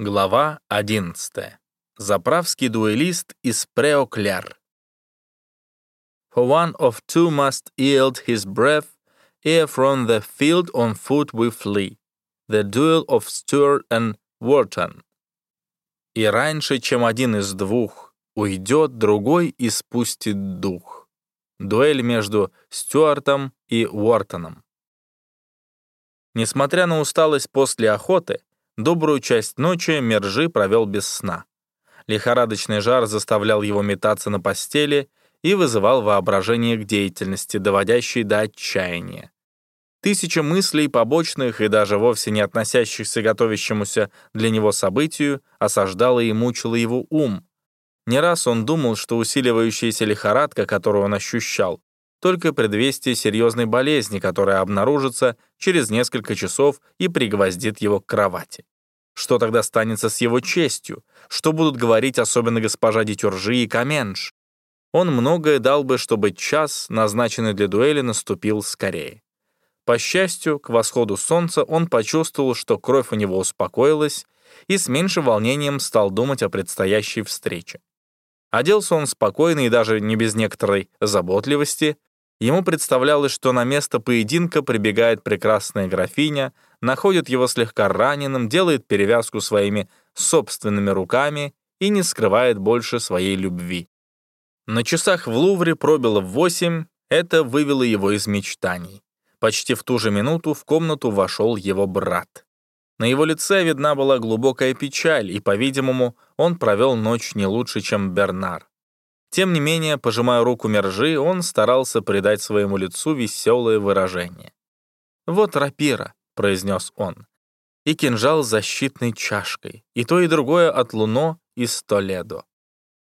Глава 11. Заправский дуэлист из Преокляр. For one of two must yield his breath, ere from the field on foot we flee. The duel of Stuart and Wharton. И раньше, чем один из двух уйдет, другой испустит дух. Дуэль между Стюартом и Уортоном. Несмотря на усталость после охоты, Добрую часть ночи Мержи провел без сна. Лихорадочный жар заставлял его метаться на постели и вызывал воображение к деятельности, доводящей до отчаяния. Тысяча мыслей, побочных и даже вовсе не относящихся к готовящемуся для него событию, осаждала и мучила его ум. Не раз он думал, что усиливающаяся лихорадка, которую он ощущал, только предвестие серьезной болезни, которая обнаружится через несколько часов и пригвоздит его к кровати. Что тогда станется с его честью? Что будут говорить особенно госпожа Дитюржи и Каменш? Он многое дал бы, чтобы час, назначенный для дуэли, наступил скорее. По счастью, к восходу солнца он почувствовал, что кровь у него успокоилась, и с меньшим волнением стал думать о предстоящей встрече. Оделся он спокойно и даже не без некоторой заботливости, Ему представлялось, что на место поединка прибегает прекрасная графиня, находит его слегка раненым, делает перевязку своими собственными руками и не скрывает больше своей любви. На часах в Лувре пробило в восемь, это вывело его из мечтаний. Почти в ту же минуту в комнату вошел его брат. На его лице видна была глубокая печаль, и, по-видимому, он провел ночь не лучше, чем Бернар. Тем не менее, пожимая руку Мержи, он старался придать своему лицу веселое выражение. «Вот рапира», — произнес он, — «и кинжал защитной чашкой, и то, и другое от Луно из Толедо.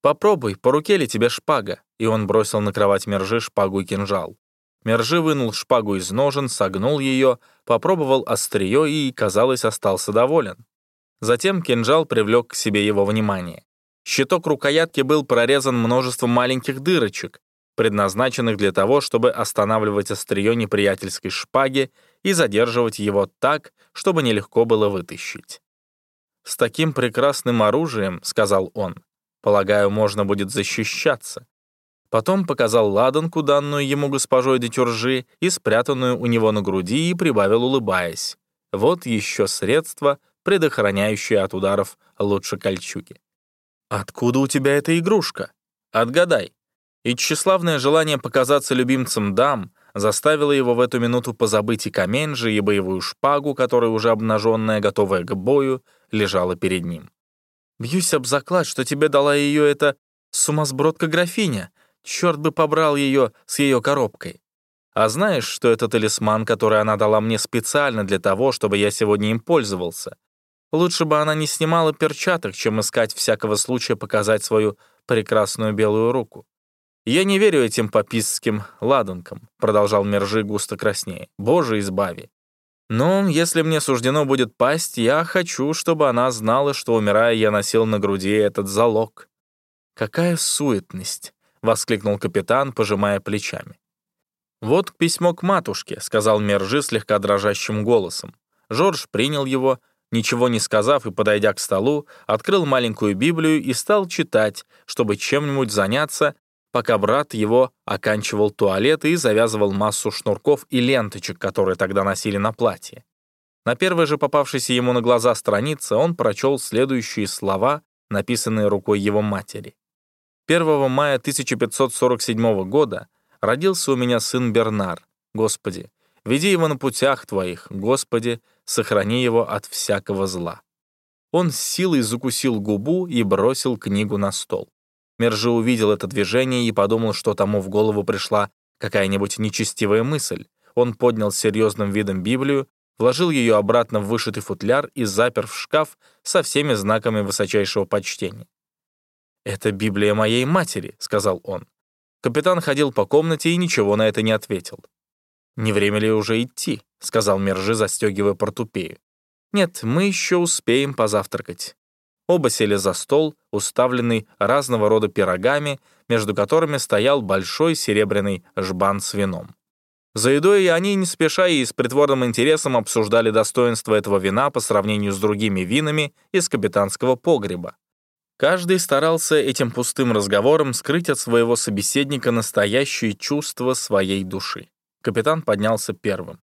Попробуй, по руке ли тебе шпага?» И он бросил на кровать Мержи шпагу и кинжал. Мержи вынул шпагу из ножен, согнул ее, попробовал острие и, казалось, остался доволен. Затем кинжал привлек к себе его внимание. Щиток рукоятки был прорезан множеством маленьких дырочек, предназначенных для того, чтобы останавливать острие неприятельской шпаги и задерживать его так, чтобы нелегко было вытащить. «С таким прекрасным оружием, — сказал он, — полагаю, можно будет защищаться». Потом показал ладанку, данную ему госпожой де Тюржи, и спрятанную у него на груди, и прибавил, улыбаясь. Вот еще средство, предохраняющее от ударов лучше кольчуги. «Откуда у тебя эта игрушка? Отгадай». И тщеславное желание показаться любимцем дам заставило его в эту минуту позабыть и каменжи, и боевую шпагу, которая уже обнаженная, готовая к бою, лежала перед ним. «Бьюсь об заклад, что тебе дала ее эта сумасбродка-графиня. Черт бы побрал ее с ее коробкой. А знаешь, что это талисман, который она дала мне специально для того, чтобы я сегодня им пользовался? Лучше бы она не снимала перчаток, чем искать всякого случая показать свою прекрасную белую руку. «Я не верю этим пописским ладанкам», — продолжал Мержи густо краснее. «Боже, избави. Но если мне суждено будет пасть, я хочу, чтобы она знала, что, умирая, я носил на груди этот залог». «Какая суетность!» — воскликнул капитан, пожимая плечами. «Вот письмо к матушке», — сказал Мержи слегка дрожащим голосом. Жорж принял его, — Ничего не сказав и подойдя к столу, открыл маленькую Библию и стал читать, чтобы чем-нибудь заняться, пока брат его оканчивал туалет и завязывал массу шнурков и ленточек, которые тогда носили на платье. На первой же попавшейся ему на глаза странице он прочел следующие слова, написанные рукой его матери. 1 мая 1547 года родился у меня сын Бернар. Господи, веди его на путях Твоих, Господи, сохрани его от всякого зла». Он с силой закусил губу и бросил книгу на стол. Мержи увидел это движение и подумал, что тому в голову пришла какая-нибудь нечестивая мысль. Он поднял с серьезным видом Библию, вложил ее обратно в вышитый футляр и запер в шкаф со всеми знаками высочайшего почтения. «Это Библия моей матери», — сказал он. Капитан ходил по комнате и ничего на это не ответил. «Не время ли уже идти?» — сказал Мержи, застегивая портупею. «Нет, мы еще успеем позавтракать». Оба сели за стол, уставленный разного рода пирогами, между которыми стоял большой серебряный жбан с вином. За едой они, не спеша и с притворным интересом, обсуждали достоинство этого вина по сравнению с другими винами из капитанского погреба. Каждый старался этим пустым разговором скрыть от своего собеседника настоящие чувства своей души. Капитан поднялся первым.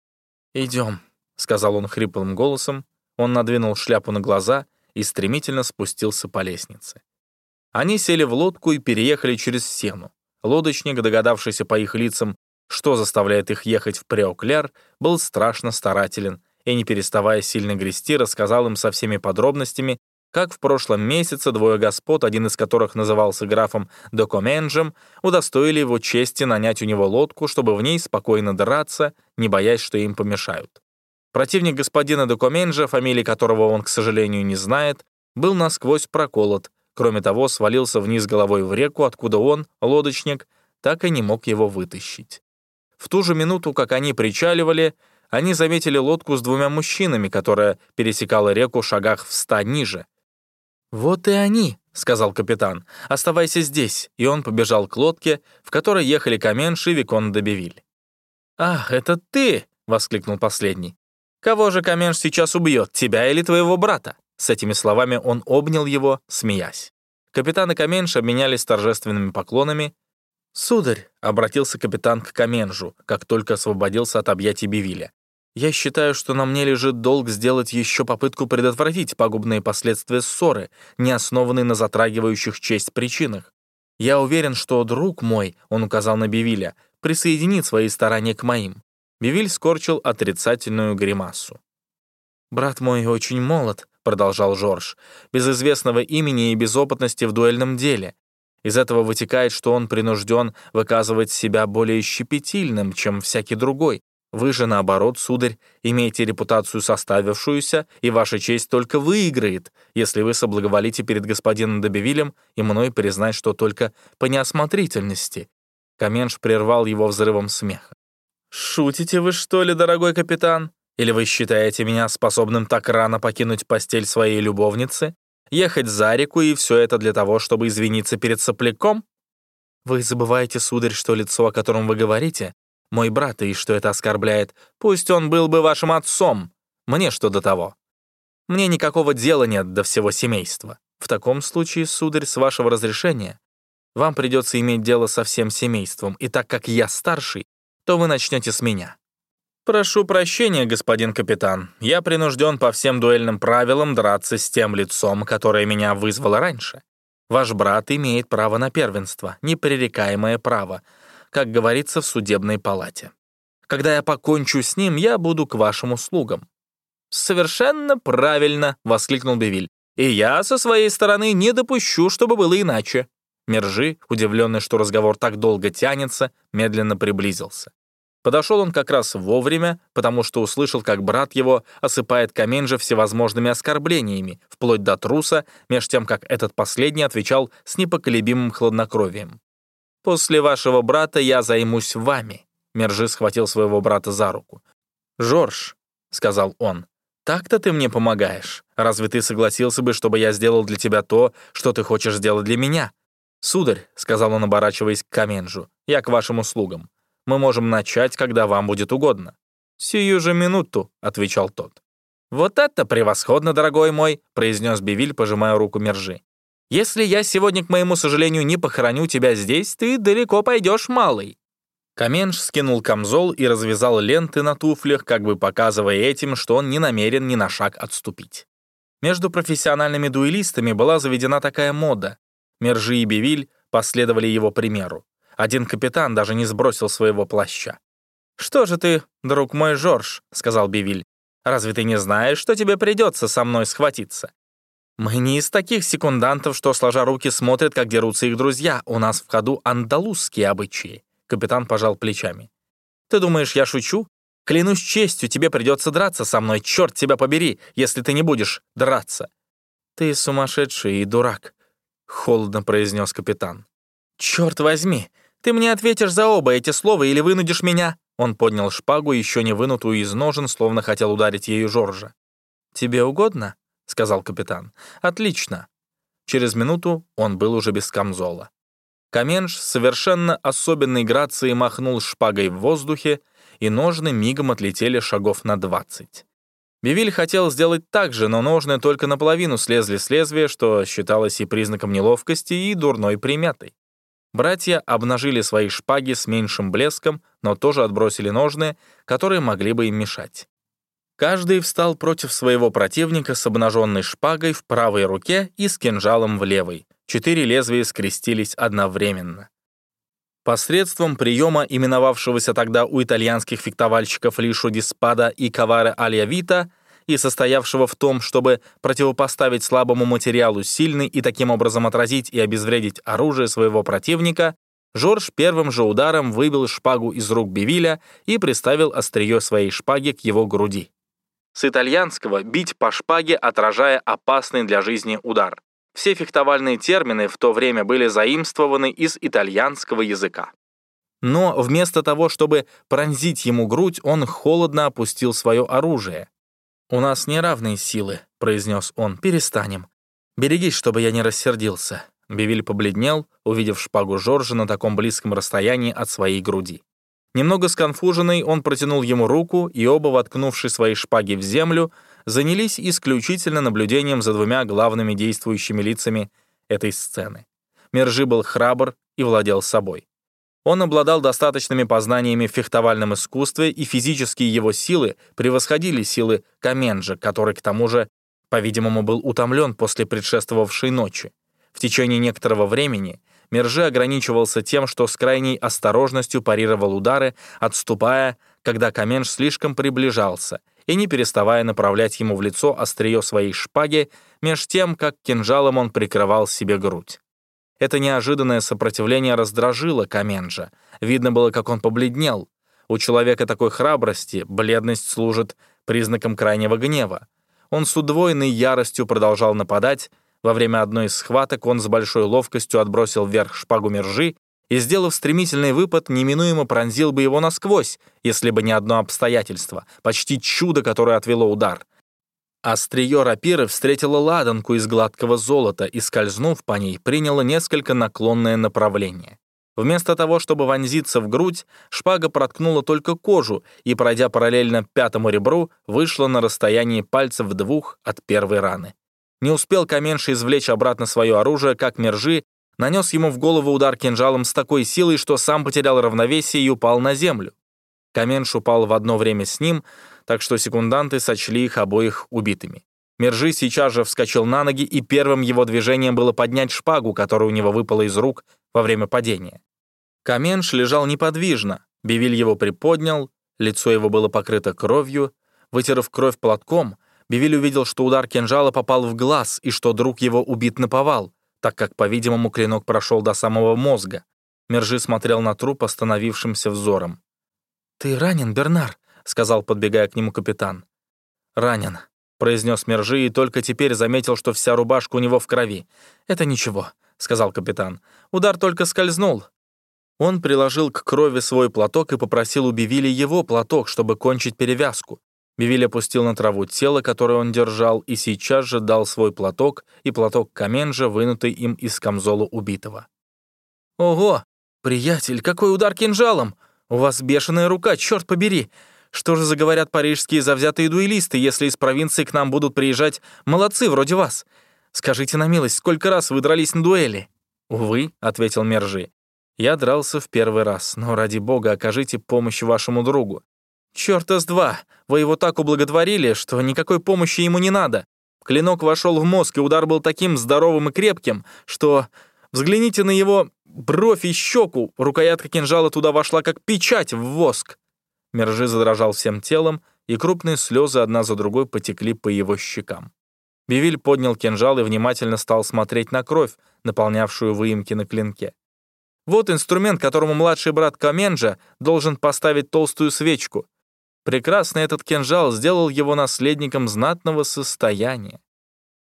«Идем», — сказал он хриплым голосом. Он надвинул шляпу на глаза и стремительно спустился по лестнице. Они сели в лодку и переехали через сену. Лодочник, догадавшийся по их лицам, что заставляет их ехать в Преокляр, был страшно старателен и, не переставая сильно грести, рассказал им со всеми подробностями, как в прошлом месяце двое господ, один из которых назывался графом Докоменджем, удостоили его чести нанять у него лодку, чтобы в ней спокойно драться, не боясь, что им помешают. Противник господина Докоменджа, фамилии которого он, к сожалению, не знает, был насквозь проколот, кроме того, свалился вниз головой в реку, откуда он, лодочник, так и не мог его вытащить. В ту же минуту, как они причаливали, они заметили лодку с двумя мужчинами, которая пересекала реку в шагах в ста ниже. «Вот и они», — сказал капитан. «Оставайся здесь». И он побежал к лодке, в которой ехали Каменш и Викон де Бевиль. «Ах, это ты!» — воскликнул последний. «Кого же Каменш сейчас убьет, тебя или твоего брата?» С этими словами он обнял его, смеясь. Капитан и Каменш обменялись торжественными поклонами, «Сударь», — обратился капитан к Каменжу, как только освободился от объятий Бивиля, «я считаю, что на мне лежит долг сделать еще попытку предотвратить пагубные последствия ссоры, не основанные на затрагивающих честь причинах. Я уверен, что друг мой, — он указал на Бивиля, — присоединит свои старания к моим». Бивиль скорчил отрицательную гримасу. «Брат мой очень молод», — продолжал Жорж, «без известного имени и без опытности в дуэльном деле. Из этого вытекает, что он принужден выказывать себя более щепетильным, чем всякий другой. Вы же, наоборот, сударь, имеете репутацию составившуюся, и ваша честь только выиграет, если вы соблаговолите перед господином Добивилем и мной признать, что только по неосмотрительности». Каменш прервал его взрывом смеха. «Шутите вы, что ли, дорогой капитан? Или вы считаете меня способным так рано покинуть постель своей любовницы? Ехать за реку, и все это для того, чтобы извиниться перед сопляком? Вы забываете, сударь, что лицо, о котором вы говорите, мой брат, и что это оскорбляет. Пусть он был бы вашим отцом. Мне что до того? Мне никакого дела нет до всего семейства. В таком случае, сударь, с вашего разрешения, вам придется иметь дело со всем семейством, и так как я старший, то вы начнете с меня. «Прошу прощения, господин капитан. Я принужден по всем дуэльным правилам драться с тем лицом, которое меня вызвало раньше. Ваш брат имеет право на первенство, непререкаемое право, как говорится в судебной палате. Когда я покончу с ним, я буду к вашим услугам». «Совершенно правильно!» — воскликнул Бевиль. «И я со своей стороны не допущу, чтобы было иначе». Мержи, удивленный, что разговор так долго тянется, медленно приблизился. Подошел он как раз вовремя, потому что услышал, как брат его осыпает Каменжа всевозможными оскорблениями, вплоть до труса, меж тем, как этот последний отвечал с непоколебимым хладнокровием. «После вашего брата я займусь вами», — Мержи схватил своего брата за руку. «Жорж», — сказал он, — «так-то ты мне помогаешь. Разве ты согласился бы, чтобы я сделал для тебя то, что ты хочешь сделать для меня?» «Сударь», — сказал он, оборачиваясь к Каменжу, — «я к вашим услугам. Мы можем начать, когда вам будет угодно». «Сию же минуту», — отвечал тот. «Вот это превосходно, дорогой мой», — произнес Бивиль, пожимая руку Мержи. «Если я сегодня, к моему сожалению, не похороню тебя здесь, ты далеко пойдешь, малый». Каменш скинул камзол и развязал ленты на туфлях, как бы показывая этим, что он не намерен ни на шаг отступить. Между профессиональными дуэлистами была заведена такая мода. Мержи и Бивиль последовали его примеру. Один капитан даже не сбросил своего плаща. «Что же ты, друг мой Жорж», — сказал Бивиль, «разве ты не знаешь, что тебе придется со мной схватиться? Мы не из таких секундантов, что, сложа руки, смотрят, как дерутся их друзья. У нас в ходу андалузские обычаи». Капитан пожал плечами. «Ты думаешь, я шучу? Клянусь честью, тебе придется драться со мной, черт тебя побери, если ты не будешь драться». «Ты сумасшедший и дурак», — холодно произнес капитан. «Черт возьми, ты мне ответишь за оба эти слова или вынудишь меня?» Он поднял шпагу, еще не вынутую из ножен, словно хотел ударить ею Жоржа. «Тебе угодно?» — сказал капитан. «Отлично». Через минуту он был уже без камзола. Каменш совершенно особенной грацией махнул шпагой в воздухе, и ножны мигом отлетели шагов на двадцать. Бивиль хотел сделать так же, но ножны только наполовину слезли с лезвия, что считалось и признаком неловкости, и дурной приметой. Братья обнажили свои шпаги с меньшим блеском, но тоже отбросили ножны, которые могли бы им мешать. Каждый встал против своего противника с обнаженной шпагой в правой руке и с кинжалом в левой. Четыре лезвия скрестились одновременно. Посредством приема, именовавшегося тогда у итальянских фехтовальщиков Лишо Диспада и Каваре Альявита, и состоявшего в том, чтобы противопоставить слабому материалу сильный и таким образом отразить и обезвредить оружие своего противника, Жорж первым же ударом выбил шпагу из рук Бивиля и приставил острие своей шпаги к его груди. С итальянского «бить по шпаге, отражая опасный для жизни удар». Все фехтовальные термины в то время были заимствованы из итальянского языка. Но вместо того, чтобы пронзить ему грудь, он холодно опустил свое оружие. «У нас неравные силы», — произнес он, — «перестанем. Берегись, чтобы я не рассердился». Бивиль побледнел, увидев шпагу Жоржа на таком близком расстоянии от своей груди. Немного сконфуженный, он протянул ему руку, и оба, воткнувши свои шпаги в землю, занялись исключительно наблюдением за двумя главными действующими лицами этой сцены. Мержи был храбр и владел собой. Он обладал достаточными познаниями в фехтовальном искусстве, и физические его силы превосходили силы Каменджа, который, к тому же, по-видимому, был утомлен после предшествовавшей ночи. В течение некоторого времени Мержи ограничивался тем, что с крайней осторожностью парировал удары, отступая, когда Каменж слишком приближался — и не переставая направлять ему в лицо острие своей шпаги, меж тем, как кинжалом он прикрывал себе грудь. Это неожиданное сопротивление раздражило Каменжа. Видно было, как он побледнел. У человека такой храбрости бледность служит признаком крайнего гнева. Он с удвоенной яростью продолжал нападать. Во время одной из схваток он с большой ловкостью отбросил вверх шпагу мержи и, сделав стремительный выпад, неминуемо пронзил бы его насквозь, если бы не одно обстоятельство, почти чудо, которое отвело удар. Острие рапиры встретило ладанку из гладкого золота и, скользнув по ней, приняло несколько наклонное направление. Вместо того, чтобы вонзиться в грудь, шпага проткнула только кожу и, пройдя параллельно пятому ребру, вышла на расстоянии пальцев двух от первой раны. Не успел Каменши извлечь обратно свое оружие, как Мержи нанес ему в голову удар кинжалом с такой силой, что сам потерял равновесие и упал на землю. Каменш упал в одно время с ним, так что секунданты сочли их обоих убитыми. Мержи сейчас же вскочил на ноги, и первым его движением было поднять шпагу, которая у него выпала из рук во время падения. Каменш лежал неподвижно, Бивиль его приподнял, лицо его было покрыто кровью. Вытерев кровь платком, Бивиль увидел, что удар кинжала попал в глаз и что друг его убит на повал так как, по-видимому, клинок прошел до самого мозга. Мержи смотрел на труп остановившимся взором. «Ты ранен, Бернар?» — сказал, подбегая к нему капитан. «Ранен», — произнес Мержи и только теперь заметил, что вся рубашка у него в крови. «Это ничего», — сказал капитан. «Удар только скользнул». Он приложил к крови свой платок и попросил у Бивили его платок, чтобы кончить перевязку. Бивиль опустил на траву тело, которое он держал, и сейчас же дал свой платок и платок Каменжа, вынутый им из камзола убитого. «Ого! Приятель, какой удар кинжалом! У вас бешеная рука, черт побери! Что же заговорят парижские завзятые дуэлисты, если из провинции к нам будут приезжать молодцы вроде вас? Скажите на милость, сколько раз вы дрались на дуэли?» «Увы», — ответил Мержи. «Я дрался в первый раз, но ради бога окажите помощь вашему другу. «Чёрта с два! Вы его так ублаготворили, что никакой помощи ему не надо. Клинок вошел в мозг, и удар был таким здоровым и крепким, что... Взгляните на его бровь и щеку. Рукоятка кинжала туда вошла, как печать в воск». Мержи задрожал всем телом, и крупные слезы одна за другой потекли по его щекам. Бивиль поднял кинжал и внимательно стал смотреть на кровь, наполнявшую выемки на клинке. Вот инструмент, которому младший брат Каменджа должен поставить толстую свечку. Прекрасный этот кинжал сделал его наследником знатного состояния.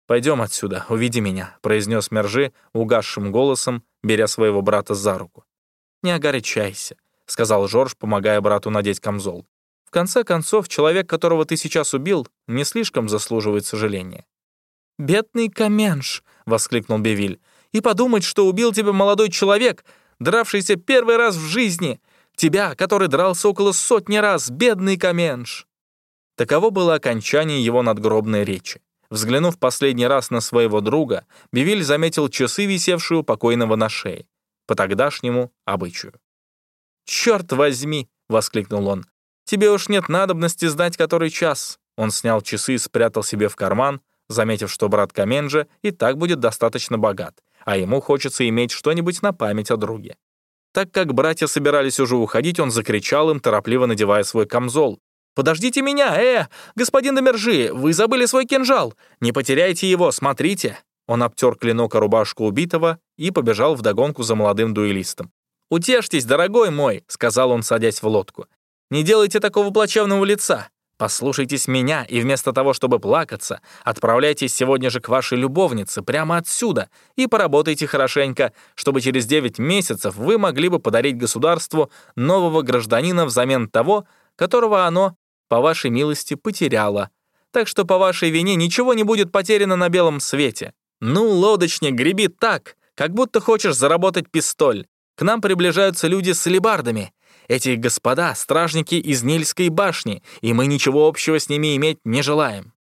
«Пойдем отсюда, увиди меня», — произнес Мержи угасшим голосом, беря своего брата за руку. «Не огорчайся», — сказал Жорж, помогая брату надеть камзол. «В конце концов, человек, которого ты сейчас убил, не слишком заслуживает сожаления». «Бедный Каменш!» — воскликнул Бевиль. «И подумать, что убил тебя молодой человек, дравшийся первый раз в жизни! Тебя, который дрался около сотни раз, бедный Каменш!» Таково было окончание его надгробной речи. Взглянув последний раз на своего друга, Бивиль заметил часы, висевшие у покойного на шее, по тогдашнему обычаю. «Черт возьми!» — воскликнул он. «Тебе уж нет надобности знать, который час». Он снял часы и спрятал себе в карман, заметив, что брат Каменджа и так будет достаточно богат, а ему хочется иметь что-нибудь на память о друге. Так как братья собирались уже уходить, он закричал им, торопливо надевая свой камзол. «Подождите меня, э! Господин Домержи, вы забыли свой кинжал! Не потеряйте его, смотрите!» Он обтер клинок о рубашку убитого и побежал вдогонку за молодым дуэлистом. «Утешьтесь, дорогой мой», — сказал он, садясь в лодку. «Не делайте такого плачевного лица. Послушайтесь меня, и вместо того, чтобы плакаться, отправляйтесь сегодня же к вашей любовнице, прямо отсюда, и поработайте хорошенько, чтобы через 9 месяцев вы могли бы подарить государству нового гражданина взамен того, которого оно по вашей милости, потеряла. Так что по вашей вине ничего не будет потеряно на белом свете. Ну, лодочник, греби так, как будто хочешь заработать пистоль. К нам приближаются люди с алебардами. Эти господа — стражники из Нильской башни, и мы ничего общего с ними иметь не желаем.